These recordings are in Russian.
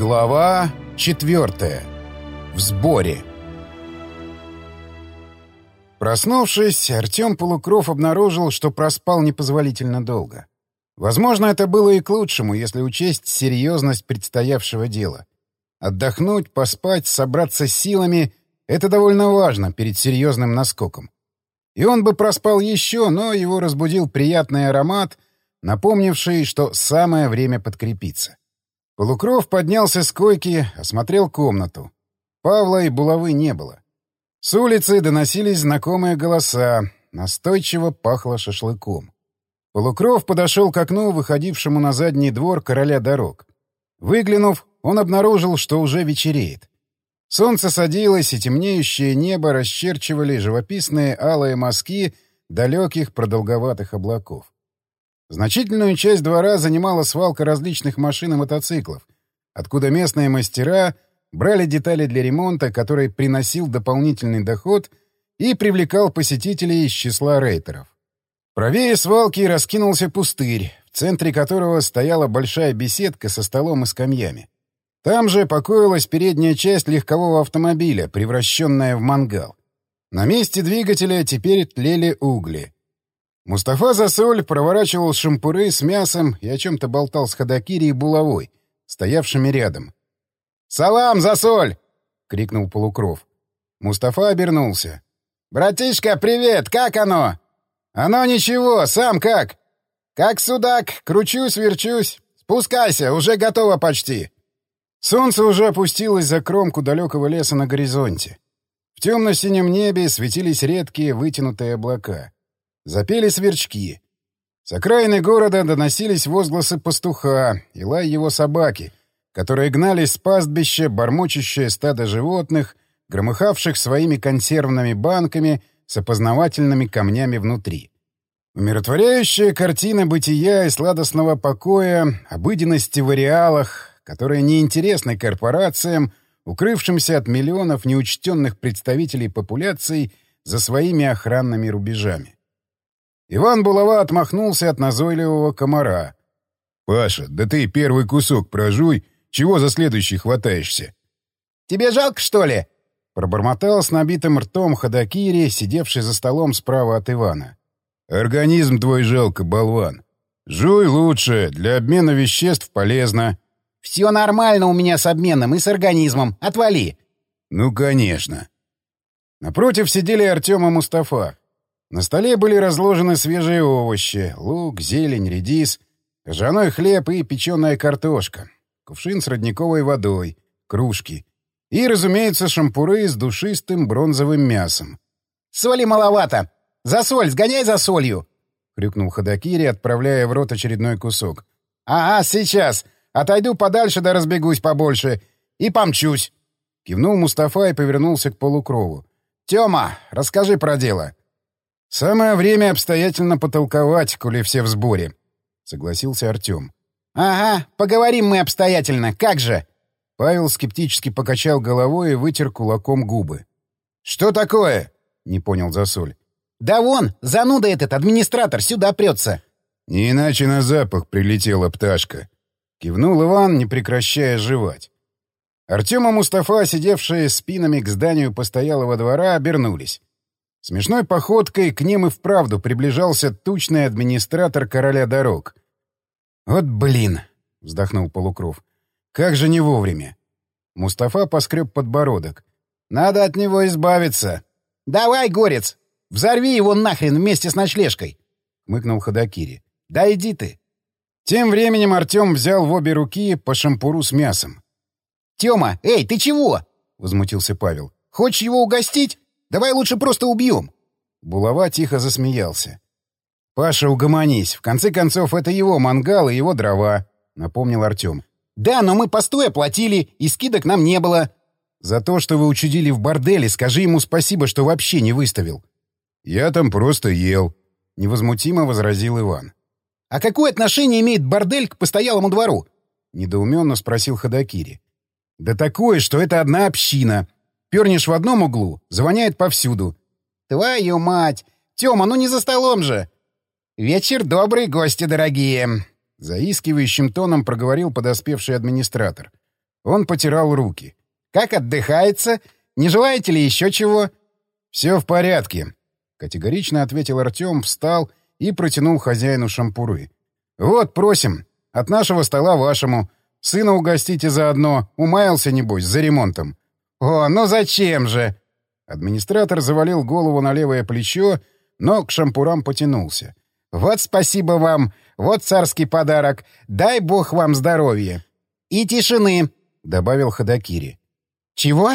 Глава четвертая. В сборе. Проснувшись, Артем Полукров обнаружил, что проспал непозволительно долго. Возможно, это было и к лучшему, если учесть серьезность предстоявшего дела. Отдохнуть, поспать, собраться силами — это довольно важно перед серьезным наскоком. И он бы проспал еще, но его разбудил приятный аромат, напомнивший, что самое время подкрепиться. Полукров поднялся с койки, осмотрел комнату. Павла и булавы не было. С улицы доносились знакомые голоса, настойчиво пахло шашлыком. Полукров подошел к окну, выходившему на задний двор короля дорог. Выглянув, он обнаружил, что уже вечереет. Солнце садилось, и темнеющее небо расчерчивали живописные алые мазки далеких продолговатых облаков. Значительную часть двора занимала свалка различных машин и мотоциклов, откуда местные мастера брали детали для ремонта, который приносил дополнительный доход и привлекал посетителей из числа рейтеров. Правее свалки раскинулся пустырь, в центре которого стояла большая беседка со столом и скамьями. Там же покоилась передняя часть легкового автомобиля, превращенная в мангал. На месте двигателя теперь тлели угли — Мустафа Засоль проворачивал шампуры с мясом и о чем-то болтал с Ходокири и Булавой, стоявшими рядом. «Салам, Засоль!» — крикнул Полукров. Мустафа обернулся. «Братишка, привет! Как оно?» «Оно ничего, сам как?» «Как судак, кручусь, верчусь. Спускайся, уже готово почти». Солнце уже опустилось за кромку далекого леса на горизонте. В темно-синем небе светились редкие вытянутые облака. Запели сверчки. С окраины города доносились возгласы пастуха и лай его собаки, которые гнались с пастбища бормочущее стадо животных, громыхавших своими консервными банками с опознавательными камнями внутри. Умиротворяющая картина бытия и сладостного покоя, обыденности в ареалах, которые неинтересны корпорациям, укрывшимся от миллионов неучтенных представителей популяций за своими охранными рубежами. Иван Булава отмахнулся от назойливого комара. «Паша, да ты первый кусок прожуй, чего за следующий хватаешься?» «Тебе жалко, что ли?» — пробормотал с набитым ртом Ходокири, сидевший за столом справа от Ивана. «Организм твой жалко, болван. Жуй лучше, для обмена веществ полезно». «Все нормально у меня с обменом и с организмом. Отвали!» «Ну, конечно». Напротив сидели Артем и Мустафа. На столе были разложены свежие овощи — лук, зелень, редис, ржаной хлеб и печеная картошка, кувшин с родниковой водой, кружки и, разумеется, шампуры с душистым бронзовым мясом. «Соли маловато! За соль! Сгоняй за солью!» — крикнул Ходокири, отправляя в рот очередной кусок. «Ага, сейчас! Отойду подальше да разбегусь побольше и помчусь!» Кивнул Мустафа и повернулся к полукрову. «Тёма, расскажи про дело!» «Самое время обстоятельно потолковать, коли все в сборе», — согласился Артем. «Ага, поговорим мы обстоятельно, как же?» Павел скептически покачал головой и вытер кулаком губы. «Что такое?» — не понял Засоль. «Да вон, зануда этот, администратор, сюда прется». «Не иначе на запах прилетела пташка», — кивнул Иван, не прекращая жевать. Артем и Мустафа, сидевшие спинами к зданию постоялого двора, обернулись. Смешной походкой к ним и вправду приближался тучный администратор короля дорог. «Вот блин!» — вздохнул Полукров. «Как же не вовремя!» Мустафа поскреб подбородок. «Надо от него избавиться!» «Давай, горец! Взорви его нахрен вместе с ночлежкой!» — мыкнул Ходокири. «Да иди ты!» Тем временем Артем взял в обе руки по шампуру с мясом. «Тёма, эй, ты чего?» — возмутился Павел. «Хочешь его угостить? Давай лучше просто убьем. Булава тихо засмеялся. «Паша, угомонись. В конце концов, это его мангал и его дрова», — напомнил Артем. «Да, но мы постой оплатили, и скидок нам не было». «За то, что вы учудили в борделе, скажи ему спасибо, что вообще не выставил». «Я там просто ел», — невозмутимо возразил Иван. «А какое отношение имеет бордель к постоялому двору?» — недоуменно спросил Ходокири. «Да такое, что это одна община. Пернешь в одном углу, звоняет повсюду. «Твою мать! Тёма, ну не за столом же!» «Вечер добрый, гости дорогие!» Заискивающим тоном проговорил подоспевший администратор. Он потирал руки. «Как отдыхается? Не желаете ли еще чего?» «Все в порядке», — категорично ответил Артем, встал и протянул хозяину шампуры. «Вот, просим. От нашего стола вашему. Сына угостите заодно. Умаялся, небось, за ремонтом». «О, ну зачем же?» Администратор завалил голову на левое плечо, но к шампурам потянулся. «Вот спасибо вам! Вот царский подарок! Дай бог вам здоровья!» «И тишины!» — добавил Ходокири. «Чего?»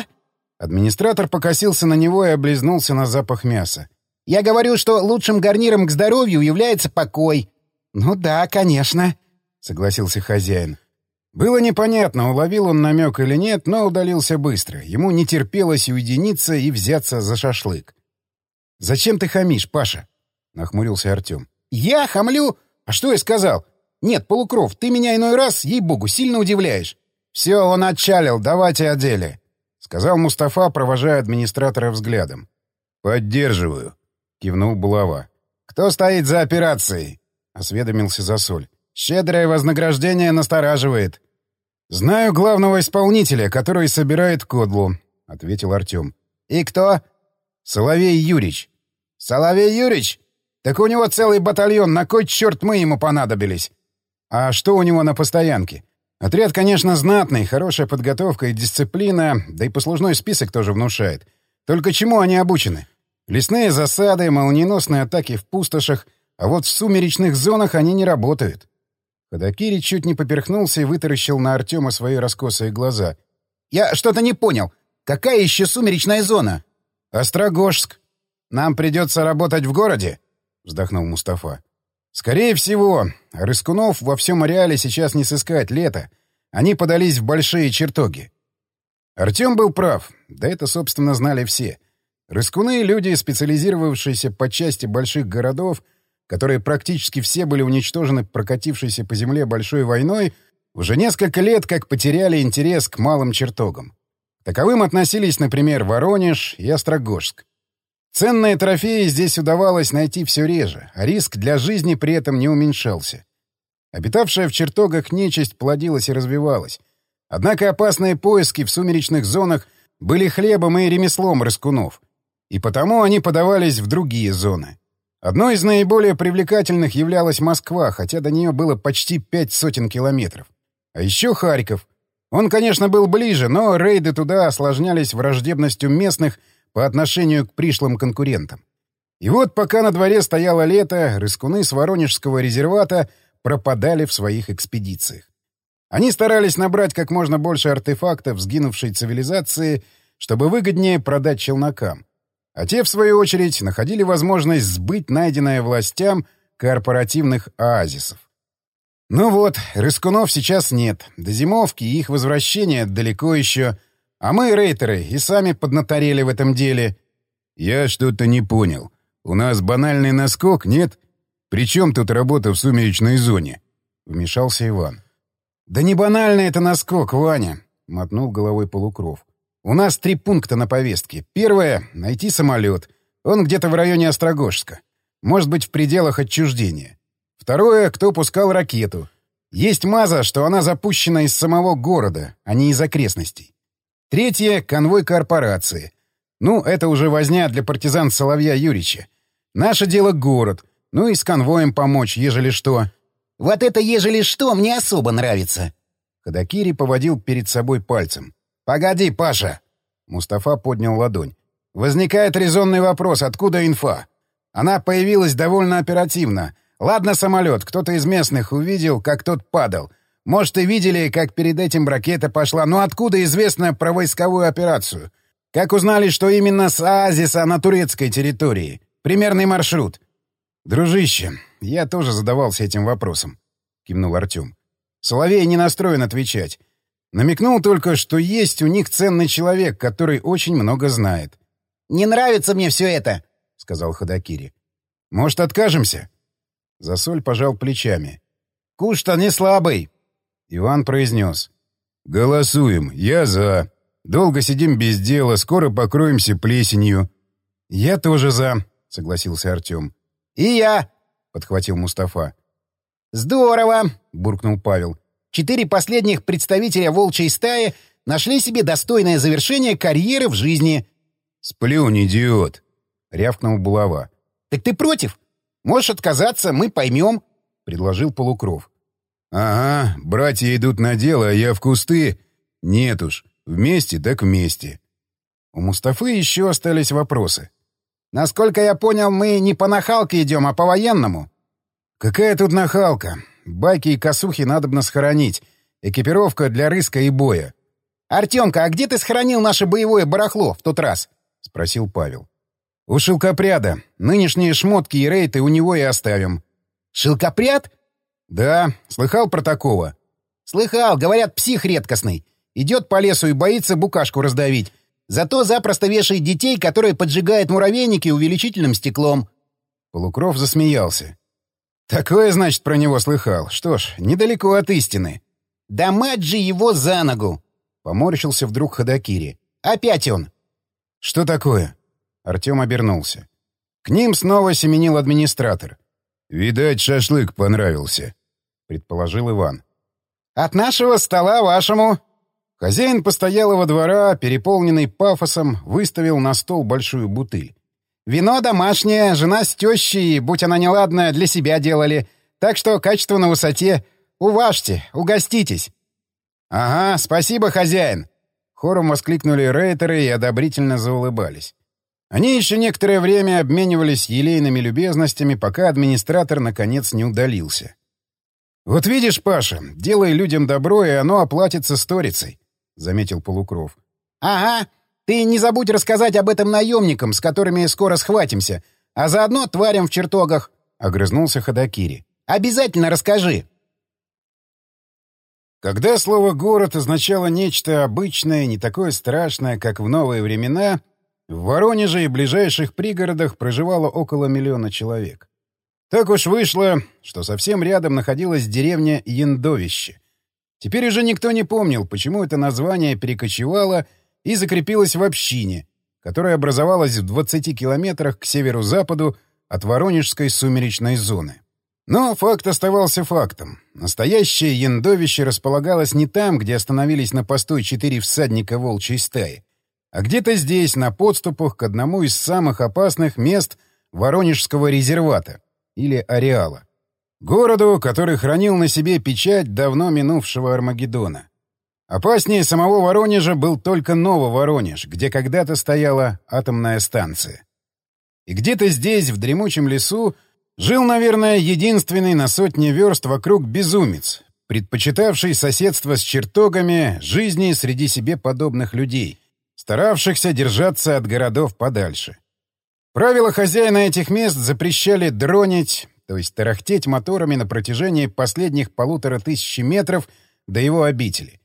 Администратор покосился на него и облизнулся на запах мяса. «Я говорю, что лучшим гарниром к здоровью является покой». «Ну да, конечно», — согласился хозяин. Было непонятно, уловил он намек или нет, но удалился быстро. Ему не терпелось уединиться и взяться за шашлык. «Зачем ты хамишь, Паша?» — нахмурился Артем. «Я хамлю? А что я сказал? Нет, Полукров, ты меня иной раз, ей-богу, сильно удивляешь». «Все, он отчалил, давайте о деле», — сказал Мустафа, провожая администратора взглядом. «Поддерживаю», — кивнул Булава. «Кто стоит за операцией?» — осведомился Засоль. «Щедрое вознаграждение настораживает». «Знаю главного исполнителя, который собирает кодлу», — ответил Артем. «И кто?» «Соловей Юрич». «Соловей Юрич? Так у него целый батальон, на кой черт мы ему понадобились?» «А что у него на постоянке?» «Отряд, конечно, знатный, хорошая подготовка и дисциплина, да и послужной список тоже внушает. Только чему они обучены? Лесные засады, молниеносные атаки в пустошах, а вот в сумеречных зонах они не работают». Ходокири чуть не поперхнулся и вытаращил на Артема свои раскосые глаза. «Я что-то не понял. Какая еще сумеречная зона?» «Острогожск. Нам придется работать в городе?» — вздохнул Мустафа. «Скорее всего. Рыскунов во всем ареале сейчас не сыскать лето. Они подались в большие чертоги». Артем был прав. Да это, собственно, знали все. Рыскуны — люди, специализировавшиеся по части больших городов — которые практически все были уничтожены прокатившейся по земле большой войной, уже несколько лет как потеряли интерес к малым чертогам. Таковым относились, например, Воронеж и Острогожск. Ценные трофеи здесь удавалось найти все реже, а риск для жизни при этом не уменьшался. Обитавшая в чертогах нечисть плодилась и развивалась. Однако опасные поиски в сумеречных зонах были хлебом и ремеслом рыскунов, и потому они подавались в другие зоны. Одной из наиболее привлекательных являлась Москва, хотя до нее было почти пять сотен километров. А еще Харьков. Он, конечно, был ближе, но рейды туда осложнялись враждебностью местных по отношению к пришлым конкурентам. И вот пока на дворе стояло лето, рыскуны с Воронежского резервата пропадали в своих экспедициях. Они старались набрать как можно больше артефактов сгинувшей цивилизации, чтобы выгоднее продать челнокам. А те, в свою очередь, находили возможность сбыть найденное властям корпоративных оазисов. Ну вот, рыскунов сейчас нет. До зимовки и их возвращения далеко еще. А мы, рейтеры, и сами поднаторели в этом деле. Я что-то не понял. У нас банальный наскок, нет? Причем тут работа в сумеречной зоне? Вмешался Иван. Да не банальный это наскок, Ваня, мотнул головой полукров. У нас три пункта на повестке. Первое — найти самолет. Он где-то в районе Острогожска. Может быть, в пределах отчуждения. Второе — кто пускал ракету. Есть маза, что она запущена из самого города, а не из окрестностей. Третье — конвой корпорации. Ну, это уже возня для партизан Соловья Юрича. Наше дело — город. Ну и с конвоем помочь, ежели что. «Вот это ежели что мне особо нравится!» Ходокири поводил перед собой пальцем. «Погоди, Паша!» Мустафа поднял ладонь. «Возникает резонный вопрос, откуда инфа? Она появилась довольно оперативно. Ладно, самолет, кто-то из местных увидел, как тот падал. Может, и видели, как перед этим ракета пошла. Но откуда известно про войсковую операцию? Как узнали, что именно с оазиса на турецкой территории? Примерный маршрут». «Дружище, я тоже задавался этим вопросом», — кивнул Артем. «Соловей не настроен отвечать. Намекнул только, что есть у них ценный человек, который очень много знает. «Не нравится мне все это», — сказал Ходокири. «Может, откажемся?» Засоль пожал плечами. «Куш-то не слабый», — Иван произнес. «Голосуем. Я за. Долго сидим без дела, скоро покроемся плесенью». «Я тоже за», — согласился Артем. «И я», — подхватил Мустафа. «Здорово», — буркнул Павел. Четыре последних представителя волчьей стаи нашли себе достойное завершение карьеры в жизни. — Сплюнь, идиот! — рявкнул булава. — Так ты против? Можешь отказаться, мы поймем, — предложил Полукров. — Ага, братья идут на дело, а я в кусты. Нет уж, вместе так вместе. У Мустафы еще остались вопросы. Насколько я понял, мы не по нахалке идем, а по военному. Какая тут нахалка? Байки и косухи надобно схоронить. Экипировка для рыска и боя. «Артемка, а где ты схоронил наше боевое барахло в тот раз?» — спросил Павел. «У шелкопряда. Нынешние шмотки и рейты у него и оставим». «Шелкопряд?» «Да. Слыхал про такого?» «Слыхал. Говорят, псих редкостный. Идет по лесу и боится букашку раздавить. Зато запросто вешает детей, которые поджигают муравейники увеличительным стеклом». Полукров засмеялся. «Такое, значит, про него слыхал. Что ж, недалеко от истины». «Да мать же его за ногу!» — поморщился вдруг Ходокири. «Опять он!» «Что такое?» Артем обернулся. К ним снова семенил администратор. «Видать, шашлык понравился», — предположил Иван. «От нашего стола вашему!» Хозяин постоялого двора, переполненный пафосом, выставил на стол большую бутыль. «Вино домашнее, жена с тещей, будь она неладная, для себя делали. Так что качество на высоте. Уважьте, угоститесь». «Ага, спасибо, хозяин!» Хором воскликнули рейтеры и одобрительно заулыбались. Они еще некоторое время обменивались елейными любезностями, пока администратор наконец не удалился. «Вот видишь, Паша, делай людям добро, и оно оплатится сторицей. — заметил Полукров. «Ага. Ты не забудь рассказать об этом наемникам, с которыми скоро схватимся, а заодно тварям в чертогах», — огрызнулся Ходокири. «Обязательно расскажи». Когда слово «город» означало нечто обычное, не такое страшное, как в новые времена, в Воронеже и ближайших пригородах проживало около миллиона человек. Так уж вышло, что совсем рядом находилась деревня Яндовище, Теперь уже никто не помнил, почему это название перекочевало и закрепилось в общине, которая образовалась в 20 километрах к северу-западу от Воронежской сумеречной зоны. Но факт оставался фактом. Настоящее яндовище располагалось не там, где остановились на постой четыре всадника волчьей стаи, а где-то здесь, на подступах к одному из самых опасных мест Воронежского резервата или ареала. Городу, который хранил на себе печать давно минувшего Армагеддона. Опаснее самого Воронежа был только Нововоронеж, где когда-то стояла атомная станция. И где-то здесь, в дремучем лесу, жил, наверное, единственный на сотни верст вокруг безумец, предпочитавший соседство с чертогами жизни среди себе подобных людей, старавшихся держаться от городов подальше. Правила хозяина этих мест запрещали дронить, то есть тарахтеть моторами на протяжении последних полутора тысячи метров до его обители.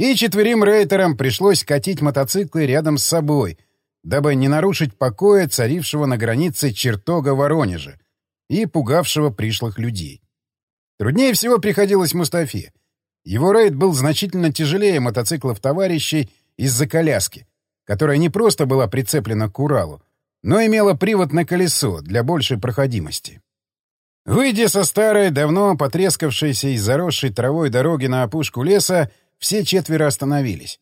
И четверим рейтерам пришлось катить мотоциклы рядом с собой, дабы не нарушить покоя царившего на границе чертога Воронежа и пугавшего пришлых людей. Труднее всего приходилось Мустафе. Его рейд был значительно тяжелее мотоциклов товарищей из-за коляски, которая не просто была прицеплена к Уралу, но имела привод на колесо для большей проходимости. Выйдя со старой, давно потрескавшейся и заросшей травой дороги на опушку леса, все четверо остановились.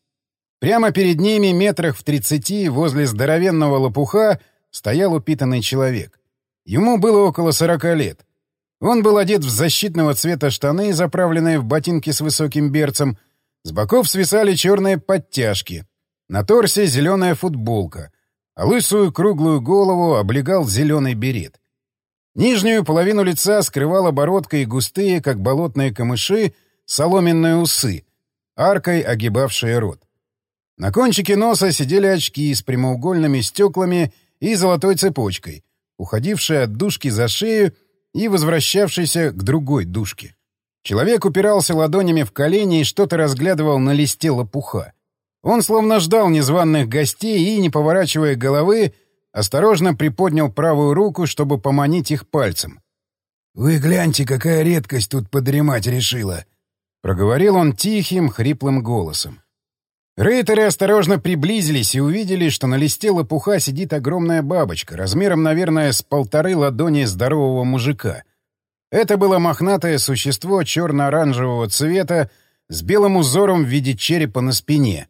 Прямо перед ними, метрах в тридцати, возле здоровенного лопуха, стоял упитанный человек. Ему было около сорока лет. Он был одет в защитного цвета штаны, заправленные в ботинки с высоким берцем. С боков свисали черные подтяжки. На торсе зеленая футболка, а лысую круглую голову облегал зеленый берет. Нижнюю половину лица скрывала бородка и густые, как болотные камыши, соломенные усы, аркой огибавшие рот. На кончике носа сидели очки с прямоугольными стеклами и золотой цепочкой, уходившие от дужки за шею и возвращавшейся к другой дужке. Человек упирался ладонями в колени и что-то разглядывал на листе лопуха. Он словно ждал незваных гостей и, не поворачивая головы, осторожно приподнял правую руку, чтобы поманить их пальцем. «Вы гляньте, какая редкость тут подремать решила!» — проговорил он тихим, хриплым голосом. Рейтеры осторожно приблизились и увидели, что на листе лопуха сидит огромная бабочка, размером, наверное, с полторы ладони здорового мужика. Это было мохнатое существо черно-оранжевого цвета с белым узором в виде черепа на спине.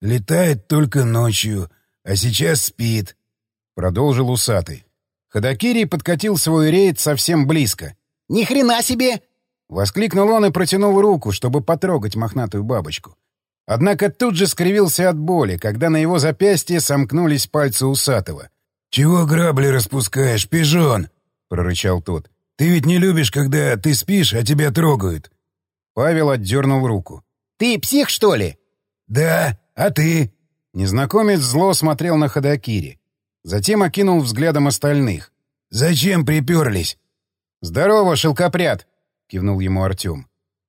«Летает только ночью, а сейчас спит», — продолжил усатый. Ходокири подкатил свой рейд совсем близко. «Ни хрена себе!» — воскликнул он и протянул руку, чтобы потрогать мохнатую бабочку. Однако тут же скривился от боли, когда на его запястье сомкнулись пальцы усатого. «Чего грабли распускаешь, пижон?» — прорычал тот. «Ты ведь не любишь, когда ты спишь, а тебя трогают». Павел отдернул руку. «Ты псих, что ли?» «Да, а ты?» Незнакомец зло смотрел на Ходокири. Затем окинул взглядом остальных. «Зачем приперлись?» «Здорово, шелкопряд!» — кивнул ему Артем.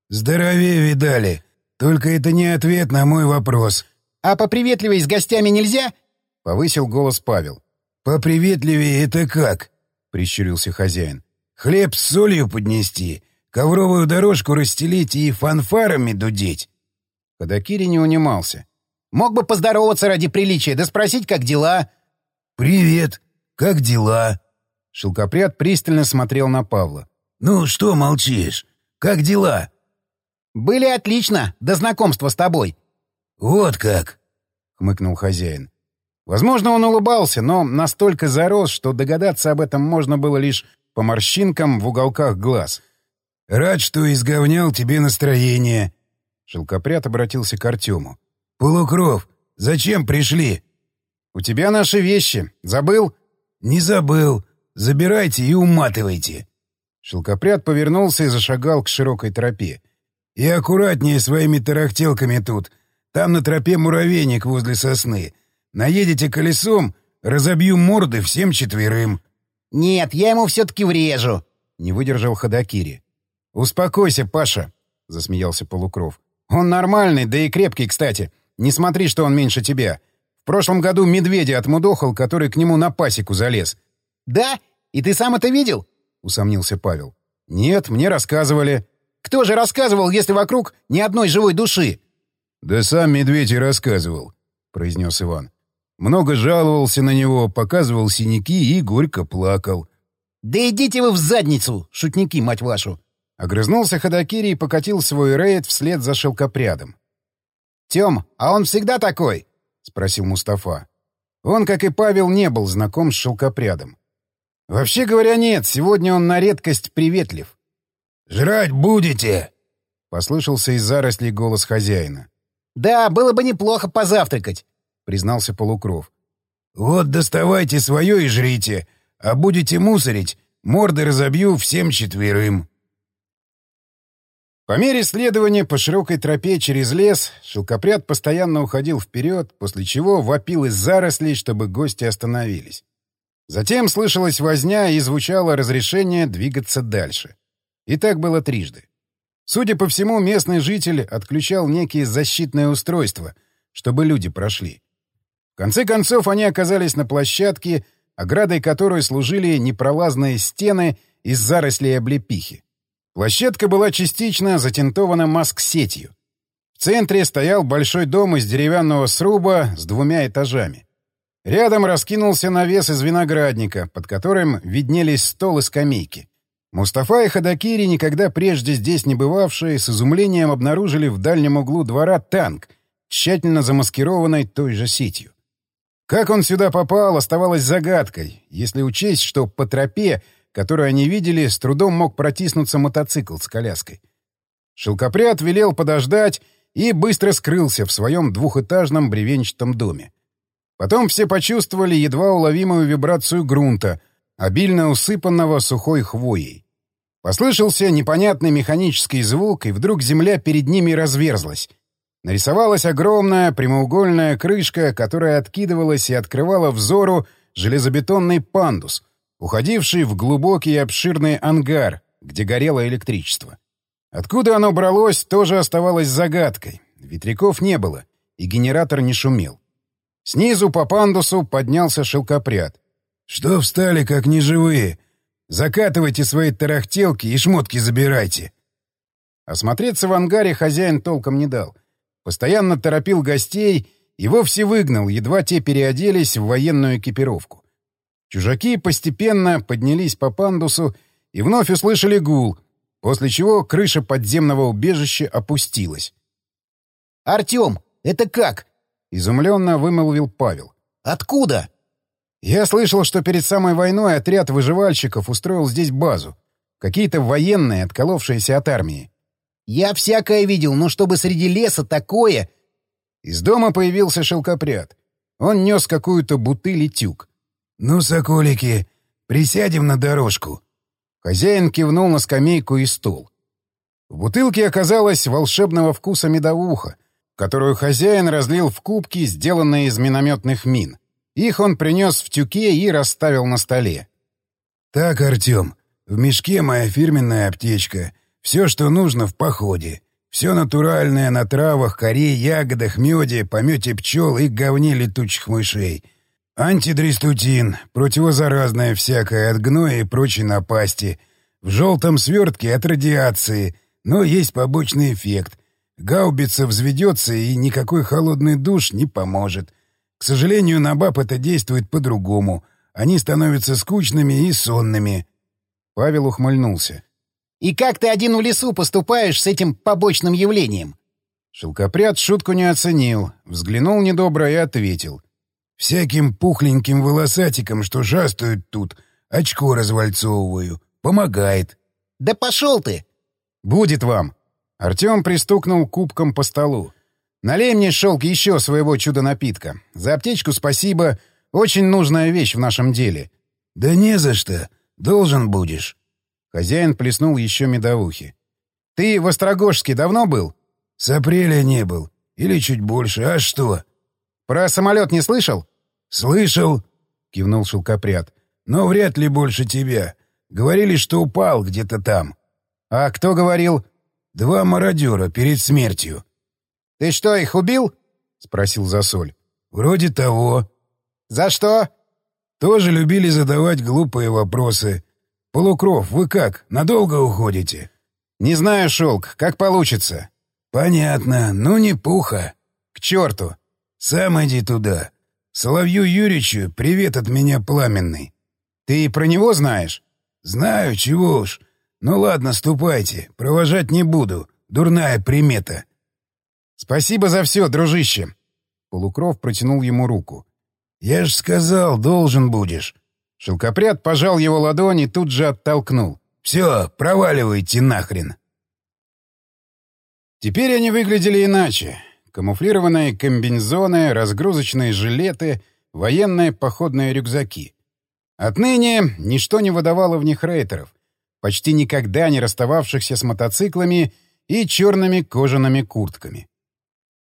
«Здоровее видали. Только это не ответ на мой вопрос. А поприветливей с гостями нельзя? — повысил голос Павел. «Поприветливее это как?» — прищурился хозяин. «Хлеб с солью поднести, ковровую дорожку расстелить и фанфарами дудеть». Ходокири не унимался. «Мог бы поздороваться ради приличия, да спросить, как дела?» «Привет. Как дела?» Шелкопряд пристально смотрел на Павла. «Ну, что молчишь? Как дела?» «Были отлично, до знакомства с тобой». «Вот как!» — хмыкнул хозяин. Возможно, он улыбался, но настолько зарос, что догадаться об этом можно было лишь по морщинкам в уголках глаз. «Рад, что изговнял тебе настроение». Шелкопряд обратился к Артему. «Полукров, зачем пришли?» «У тебя наши вещи. Забыл?» «Не забыл. Забирайте и уматывайте». Шелкопряд повернулся и зашагал к широкой тропе. И аккуратнее своими тарахтелками тут. Там на тропе муравейник возле сосны. Наедете колесом, разобью морды всем четверым. — Нет, я ему все-таки врежу, — не выдержал Ходокири. — Успокойся, Паша, — засмеялся Полукров. — Он нормальный, да и крепкий, кстати. Не смотри, что он меньше тебя. В прошлом году медведя отмудохал, который к нему на пасеку залез. — Да? И ты сам это видел? — усомнился Павел. — Нет, мне рассказывали. Кто же рассказывал, если вокруг ни одной живой души? — Да сам медведь и рассказывал, — произнес Иван. Много жаловался на него, показывал синяки и горько плакал. — Да идите вы в задницу, шутники, мать вашу! Огрызнулся Ходокири и покатил свой рейд вслед за шелкопрядом. — Тём, а он всегда такой? — спросил Мустафа. Он, как и Павел, не был знаком с шелкопрядом. Вообще говоря, нет, сегодня он на редкость приветлив. «Жрать будете?» — послышался из зарослей голос хозяина. «Да, было бы неплохо позавтракать», — признался Полукров. «Вот доставайте свое и жрите, а будете мусорить, морды разобью всем четверым». По мере следования по широкой тропе через лес шелкопряд постоянно уходил вперед, после чего вопил из зарослей, чтобы гости остановились. Затем слышалась возня и звучало разрешение двигаться дальше. И так было трижды. Судя по всему, местный житель отключал некие защитные устройства, чтобы люди прошли. В конце концов, они оказались на площадке, оградой которой служили непролазные стены из зарослей облепихи. Площадка была частично затентована маск-сетью. В центре стоял большой дом из деревянного сруба с двумя этажами. Рядом раскинулся навес из виноградника, под которым виднелись стол и скамейки. Мустафа и Ходокири, никогда прежде здесь не бывавшие, с изумлением обнаружили в дальнем углу двора танк, тщательно замаскированный той же сетью. Как он сюда попал, оставалось загадкой, если учесть, что по тропе, которую они видели, с трудом мог протиснуться мотоцикл с коляской. Шелкопряд велел подождать и быстро скрылся в своем двухэтажном бревенчатом доме. Потом все почувствовали едва уловимую вибрацию грунта, обильно усыпанного сухой хвоей. Послышался непонятный механический звук, и вдруг земля перед ними разверзлась. Нарисовалась огромная прямоугольная крышка, которая откидывалась и открывала взору железобетонный пандус, уходивший в глубокий обширный ангар, где горело электричество. Откуда оно бралось, тоже оставалось загадкой. Ветряков не было, и генератор не шумел. Снизу по пандусу поднялся шелкопряд. «Что встали, как неживые? Закатывайте свои тарахтелки и шмотки забирайте». Осмотреться в ангаре хозяин толком не дал. Постоянно торопил гостей и вовсе выгнал, едва те переоделись в военную экипировку. Чужаки постепенно поднялись по пандусу и вновь услышали гул, после чего крыша подземного убежища опустилась. «Артем, это как?» — изумленно вымолвил Павел. «Откуда?» «Я слышал, что перед самой войной отряд выживальщиков устроил здесь базу. Какие-то военные, отколовшиеся от армии. «Я всякое видел, но чтобы среди леса такое...» Из дома появился шелкопряд. Он нес какую-то бутыль и тюк. «Ну, соколики, присядем на дорожку». Хозяин кивнул на скамейку и стул. В бутылке оказалось волшебного вкуса медовуха, которую хозяин разлил в кубки, сделанные из минометных мин. Их он принес в тюке и расставил на столе. «Так, Артем, в мешке моя фирменная аптечка. Все, что нужно в походе. Все натуральное на травах, коре, ягодах, меде, помете пчел и говне летучих мышей. Антидрестутин, противозаразное всякое от гноя и прочей напасти. В желтом свертке от радиации, но есть побочный эффект. Гаубица взведется, и никакой холодный душ не поможет. К сожалению, на баб это действует по-другому. Они становятся скучными и сонными. Павел ухмыльнулся. «И как ты один в лесу поступаешь с этим побочным явлением?» Шелкопряд шутку не оценил, взглянул недобро и ответил. «Всяким пухленьким волосатикам, что жастают тут, очко развальцовываю. Помогает». «Да пошел ты!» «Будет вам!» Артем пристукнул кубком по столу. «Налей мне, шелк, еще своего чудо-напитка. За аптечку спасибо. Очень нужная вещь в нашем деле». «Да не за что. Должен будешь. Хозяин плеснул еще медовухи. Ты в Острогожске давно был? С апреля не был. Или чуть больше. А что? Про самолет не слышал? Слышал, кивнул шелкопряд. Но вряд ли больше тебя. Говорили, что упал где-то там. А кто говорил? Два мародера перед смертью. Ты что, их убил? спросил Засоль. Вроде того. За что? Тоже любили задавать глупые вопросы. «Полукров, вы как, надолго уходите?» «Не знаю, Шелк, как получится». «Понятно, ну не пуха». «К черту!» «Сам иди туда. Соловью Юричу привет от меня пламенный». «Ты про него знаешь?» «Знаю, чего уж. Ну ладно, ступайте, провожать не буду. Дурная примета». «Спасибо за все, дружище». Полукров протянул ему руку. «Я ж сказал, должен будешь». Шелкопряд пожал его ладони и тут же оттолкнул. «Все, проваливайте нахрен!» Теперь они выглядели иначе. Камуфлированные комбинезоны, разгрузочные жилеты, военные походные рюкзаки. Отныне ничто не выдавало в них рейтеров, почти никогда не расстававшихся с мотоциклами и черными кожаными куртками.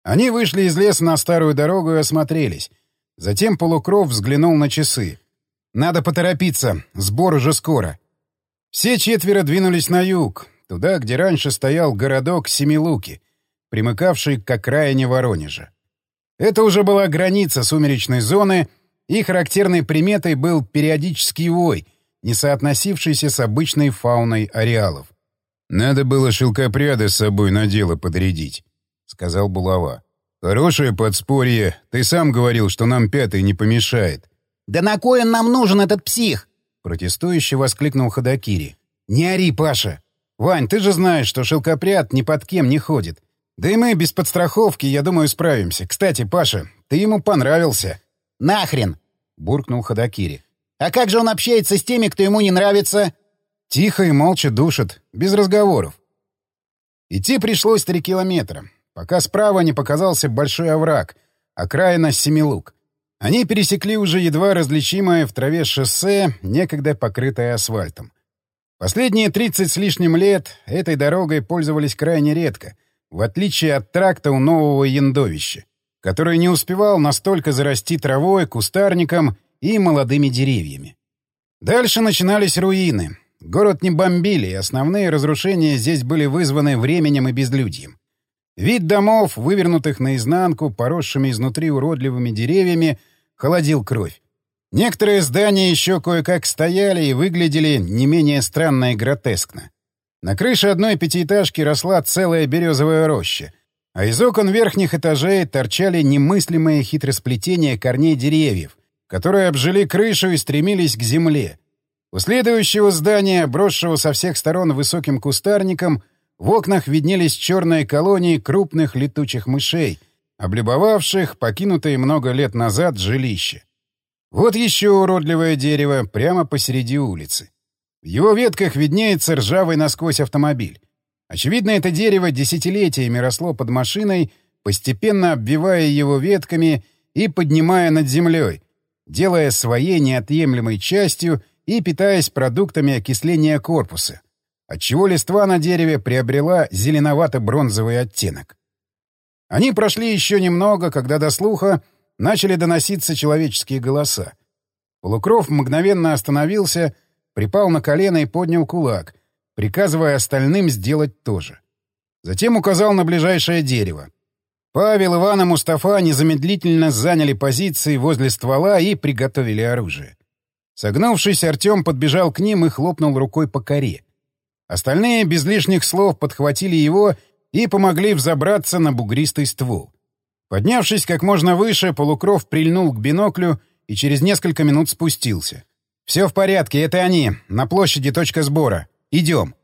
Они вышли из леса на старую дорогу и осмотрелись — Затем Полукров взглянул на часы. «Надо поторопиться, сбор уже скоро». Все четверо двинулись на юг, туда, где раньше стоял городок Семилуки, примыкавший к окраине Воронежа. Это уже была граница сумеречной зоны, и характерной приметой был периодический вой, не соотносившийся с обычной фауной ареалов. «Надо было шелкопряды с собой на дело подрядить», — сказал Булава. «Хорошее подспорье. Ты сам говорил, что нам пятый не помешает». «Да на кой он нам нужен, этот псих?» Протестующе воскликнул Ходокири. «Не ори, Паша! Вань, ты же знаешь, что шелкопряд ни под кем не ходит. Да и мы без подстраховки, я думаю, справимся. Кстати, Паша, ты ему понравился». «Нахрен!» — буркнул Ходокири. «А как же он общается с теми, кто ему не нравится?» Тихо и молча душит, без разговоров. Идти пришлось три километра пока справа не показался большой овраг, окраина Семилук. Они пересекли уже едва различимое в траве шоссе, некогда покрытое асфальтом. Последние 30 с лишним лет этой дорогой пользовались крайне редко, в отличие от тракта у нового яндовища, который не успевал настолько зарасти травой, кустарником и молодыми деревьями. Дальше начинались руины. Город не бомбили, основные разрушения здесь были вызваны временем и безлюдьем. Вид домов, вывернутых наизнанку, поросшими изнутри уродливыми деревьями, холодил кровь. Некоторые здания еще кое-как стояли и выглядели не менее странно и гротескно. На крыше одной пятиэтажки росла целая березовая роща, а из окон верхних этажей торчали немыслимые хитросплетения корней деревьев, которые обжили крышу и стремились к земле. У следующего здания, бросшего со всех сторон высоким кустарником, в окнах виднелись черные колонии крупных летучих мышей, облюбовавших покинутые много лет назад жилище. Вот еще уродливое дерево прямо посреди улицы. В его ветках виднеется ржавый насквозь автомобиль. Очевидно, это дерево десятилетиями росло под машиной, постепенно обвивая его ветками и поднимая над землей, делая своей неотъемлемой частью и питаясь продуктами окисления корпуса, отчего листва на дереве приобрела зеленовато-бронзовый оттенок. Они прошли еще немного, когда до слуха начали доноситься человеческие голоса. Полукров мгновенно остановился, припал на колено и поднял кулак, приказывая остальным сделать то же. Затем указал на ближайшее дерево. Павел, Иван и Мустафа незамедлительно заняли позиции возле ствола и приготовили оружие. Согнувшись, Артем подбежал к ним и хлопнул рукой по коре. Остальные без лишних слов подхватили его и помогли взобраться на бугристый ствол. Поднявшись как можно выше, Полукров прильнул к биноклю и через несколько минут спустился. «Все в порядке, это они. На площади точка сбора. Идем».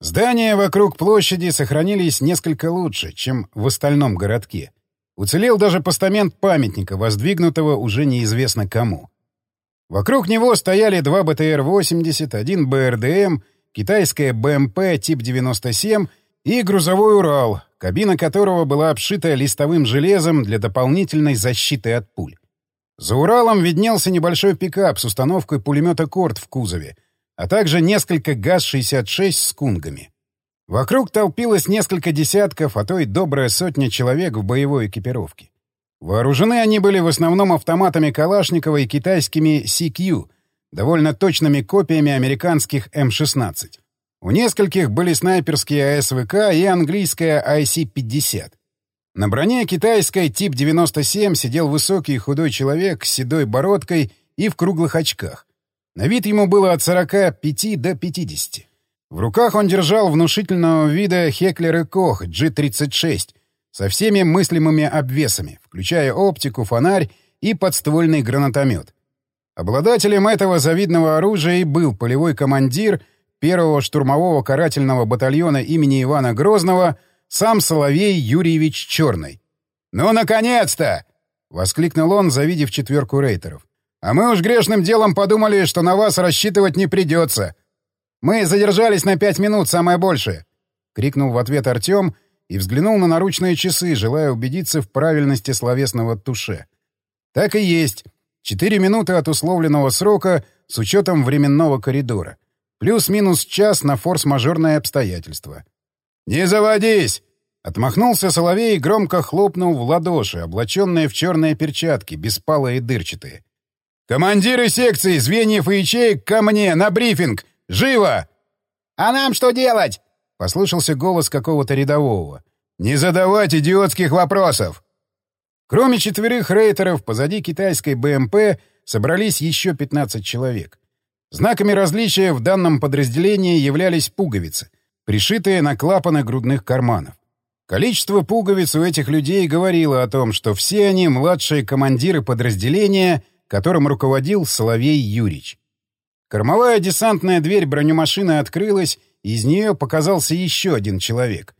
Здания вокруг площади сохранились несколько лучше, чем в остальном городке. Уцелел даже постамент памятника, воздвигнутого уже неизвестно кому. Вокруг него стояли два БТР-80, один БРДМ, китайская БМП тип 97 и грузовой «Урал», кабина которого была обшита листовым железом для дополнительной защиты от пуль. За Уралом виднелся небольшой пикап с установкой пулемета «Корт» в кузове, а также несколько ГАЗ-66 с кунгами. Вокруг толпилось несколько десятков, а то и добрая сотня человек в боевой экипировке. Вооружены они были в основном автоматами Калашникова и китайскими CQ, довольно точными копиями американских М-16. У нескольких были снайперские АСВК и английская IC-50. На броне китайской тип 97 сидел высокий худой человек с седой бородкой и в круглых очках. На вид ему было от 45 до 50. В руках он держал внушительного вида Хеклер и Кох G36 со всеми мыслимыми обвесами, включая оптику, фонарь и подствольный гранатомет. Обладателем этого завидного оружия и был полевой командир — первого штурмового карательного батальона имени Ивана Грозного сам Соловей Юрьевич Черный. «Ну, наконец-то!» — воскликнул он, завидев четверку рейтеров. «А мы уж грешным делом подумали, что на вас рассчитывать не придется. Мы задержались на пять минут, самое большее!» — крикнул в ответ Артем и взглянул на наручные часы, желая убедиться в правильности словесного туше. Так и есть. Четыре минуты от условленного срока с учетом временного коридора. Плюс-минус час на форс-мажорное обстоятельство. «Не заводись!» Отмахнулся Соловей и громко хлопнул в ладоши, облаченные в черные перчатки, беспалые и дырчатые. «Командиры секций, звеньев и ячеек ко мне, на брифинг! Живо!» «А нам что делать?» — послышался голос какого-то рядового. «Не задавать идиотских вопросов!» Кроме четверых рейтеров, позади китайской БМП собрались еще 15 человек. Знаками различия в данном подразделении являлись пуговицы, пришитые на клапаны грудных карманов. Количество пуговиц у этих людей говорило о том, что все они младшие командиры подразделения, которым руководил Соловей Юрич. Кормовая десантная дверь бронемашины открылась, и из нее показался еще один человек.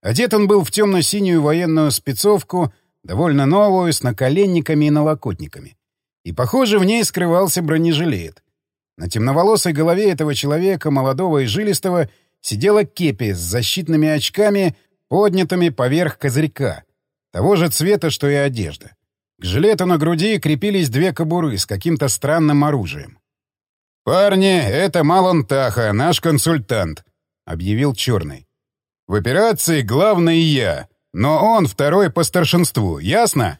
Одет он был в темно-синюю военную спецовку, довольно новую, с наколенниками и налокотниками. И, похоже, в ней скрывался бронежилет. На темноволосой голове этого человека, молодого и жилистого, сидела кепи с защитными очками, поднятыми поверх козырька, того же цвета, что и одежда. К жилету на груди крепились две кобуры с каким-то странным оружием. «Парни, это Малон Таха, наш консультант», — объявил Черный. «В операции главный я, но он второй по старшинству, ясно?»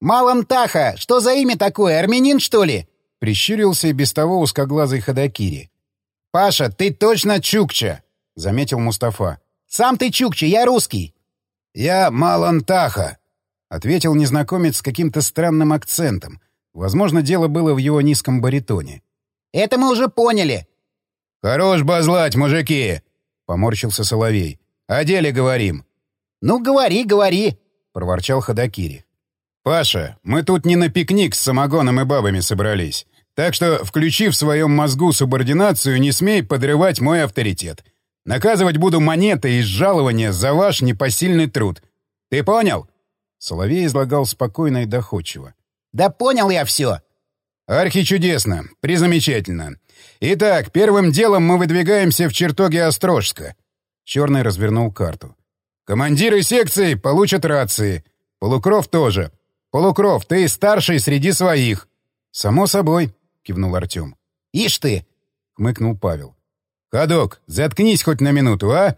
«Малон Таха, что за имя такое, армянин, что ли?» — прищурился и без того узкоглазый Ходокири. «Паша, ты точно Чукча!» — заметил Мустафа. «Сам ты Чукча, я русский!» «Я Малантаха!» — ответил незнакомец с каким-то странным акцентом. Возможно, дело было в его низком баритоне. «Это мы уже поняли!» «Хорош базлать, мужики!» — поморщился Соловей. «О деле говорим!» «Ну, говори, говори!» — проворчал Ходокири. «Паша, мы тут не на пикник с самогоном и бабами собрались. Так что, включи в своем мозгу субординацию, не смей подрывать мой авторитет. Наказывать буду монетой из жалования за ваш непосильный труд. Ты понял?» Соловей излагал спокойно и доходчиво. «Да понял я все!» «Архичудесно. Призамечательно. Итак, первым делом мы выдвигаемся в чертоги Острожска». Черный развернул карту. «Командиры секций получат рации. Полукров тоже. Полукров, ты старший среди своих». «Само собой», — кивнул Артем. «Ишь ты!» — хмыкнул Павел. «Ходок, заткнись хоть на минуту, а?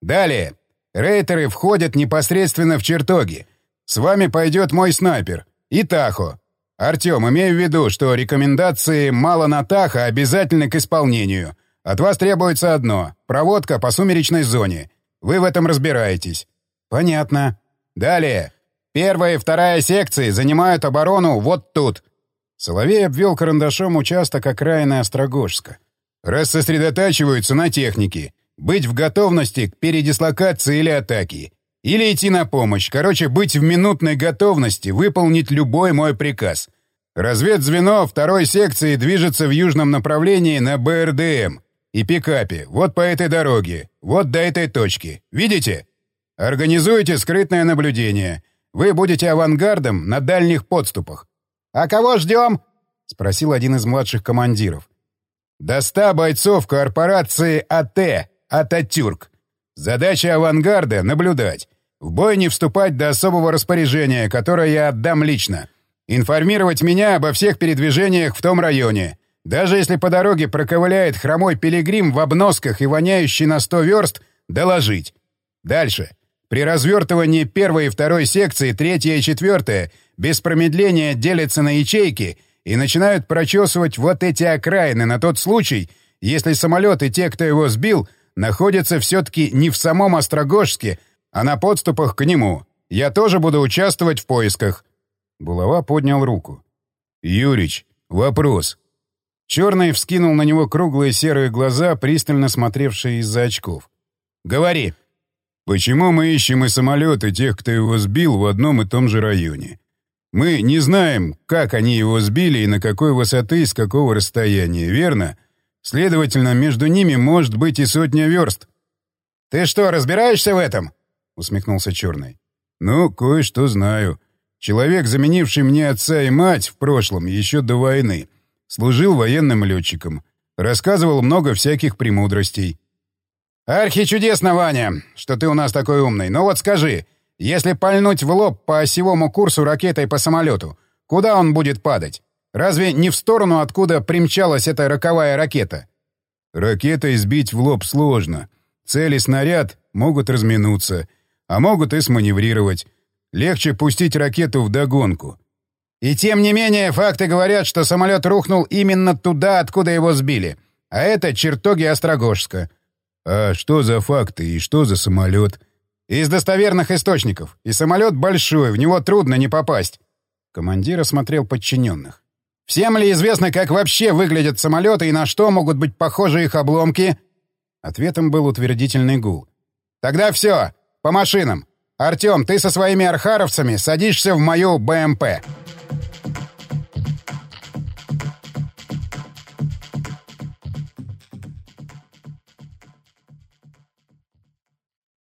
Далее. Рейтеры входят непосредственно в чертоги. С вами пойдет мой снайпер. И Тахо. Артем, имею в виду, что рекомендации «мало на Тахо» обязательны к исполнению. От вас требуется одно — проводка по сумеречной зоне. Вы в этом разбираетесь. Понятно. Далее. Первая и вторая секции занимают оборону вот тут. Соловей обвел карандашом участок окраины Острогожска. Рассосредотачиваются на технике. Быть в готовности к передислокации или атаке. Или идти на помощь. Короче, быть в минутной готовности, выполнить любой мой приказ. Разведзвено второй секции движется в южном направлении на БРДМ и пикапе. Вот по этой дороге. Вот до этой точки. Видите? Организуйте скрытное наблюдение. Вы будете авангардом на дальних подступах. «А кого ждем?» — спросил один из младших командиров. До ста бойцов корпорации АТ, Ататюрк. Задача авангарда — наблюдать. В бой не вступать до особого распоряжения, которое я отдам лично. Информировать меня обо всех передвижениях в том районе. Даже если по дороге проковыляет хромой пилигрим в обносках и воняющий на сто верст, доложить. Дальше. При развертывании первой и второй секции третья и четвертая без промедления делятся на ячейки — и начинают прочесывать вот эти окраины на тот случай, если самолет и те, кто его сбил, находятся все-таки не в самом Острогожске, а на подступах к нему. Я тоже буду участвовать в поисках». Булава поднял руку. «Юрич, вопрос». Черный вскинул на него круглые серые глаза, пристально смотревшие из-за очков. «Говори». «Почему мы ищем и самолет, и тех, кто его сбил, в одном и том же районе? Мы не знаем, как они его сбили и на какой высоты и с какого расстояния, верно? Следовательно, между ними может быть и сотня верст. «Ты что, разбираешься в этом?» — усмехнулся Черный. «Ну, кое-что знаю. Человек, заменивший мне отца и мать в прошлом, еще до войны, служил военным летчиком. Рассказывал много всяких премудростей». «Архи чудесно, Ваня, что ты у нас такой умный. Но вот скажи, если пальнуть в лоб по осевому курсу ракетой по самолету, куда он будет падать? Разве не в сторону, откуда примчалась эта роковая ракета? Ракетой сбить в лоб сложно. Цель и снаряд могут разминуться, а могут и сманеврировать. Легче пустить ракету в догонку. И тем не менее, факты говорят, что самолет рухнул именно туда, откуда его сбили. А это чертоги Острогожска. А что за факты и что за самолет? — из достоверных источников. И самолет большой, в него трудно не попасть. Командир осмотрел подчиненных. Всем ли известно, как вообще выглядят самолеты и на что могут быть похожи их обломки? Ответом был утвердительный гул. Тогда все, по машинам. Артем, ты со своими архаровцами садишься в мою БМП.